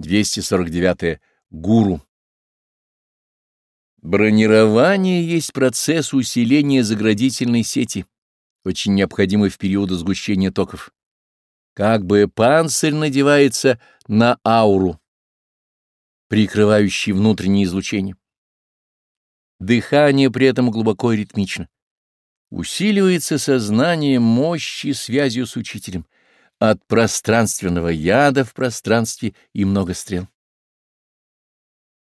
249. Гуру. Бронирование есть процесс усиления заградительной сети, очень необходимый в периоды сгущения токов. Как бы панцирь надевается на ауру, прикрывающий внутреннее излучение. Дыхание при этом глубоко и ритмично. Усиливается сознание мощи связью с учителем — от пространственного яда в пространстве и много стрел.